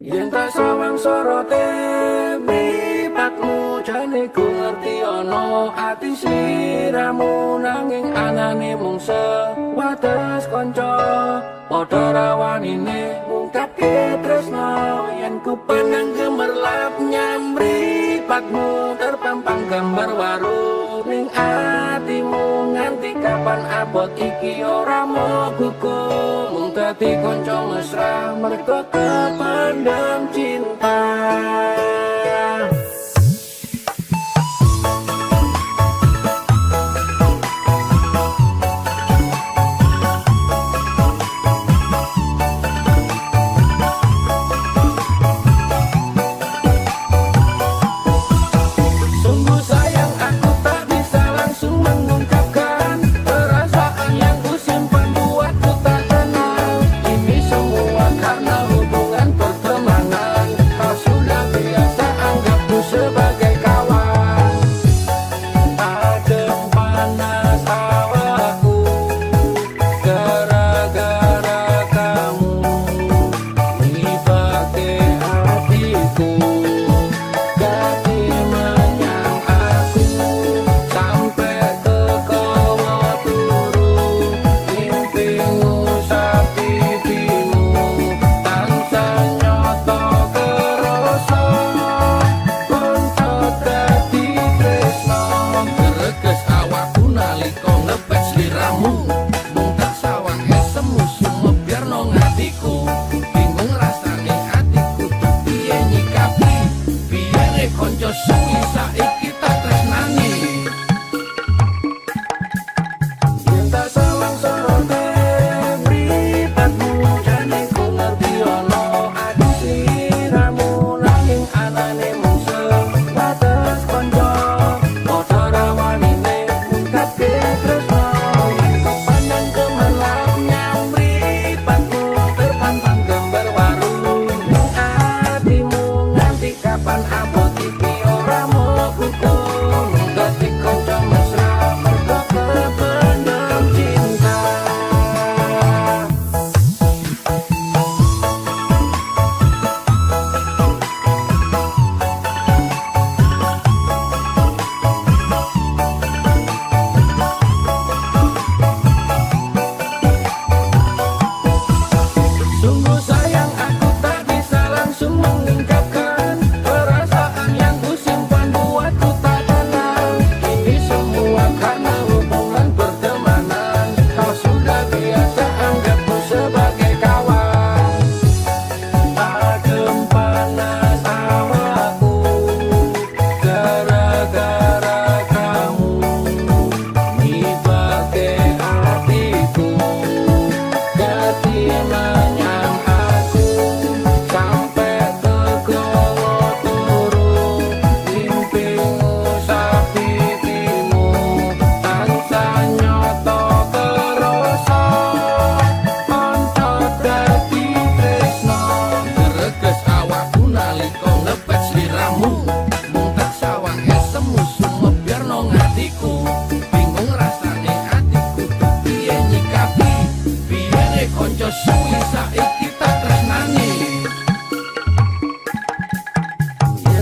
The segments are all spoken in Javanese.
Yen tak sawang sorote mipatmu jane ku ngerti ono ati siramu nanging anane mung sewates kanca. Padha rawanine ungkapke tresno yen ku panang gemerlap nyamri patmu terpampang gambar waru. Ning atimu nganti kapan abot iki ora mau gugur. hati konco mesra mereka kepandang cinta. na na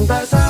pasar.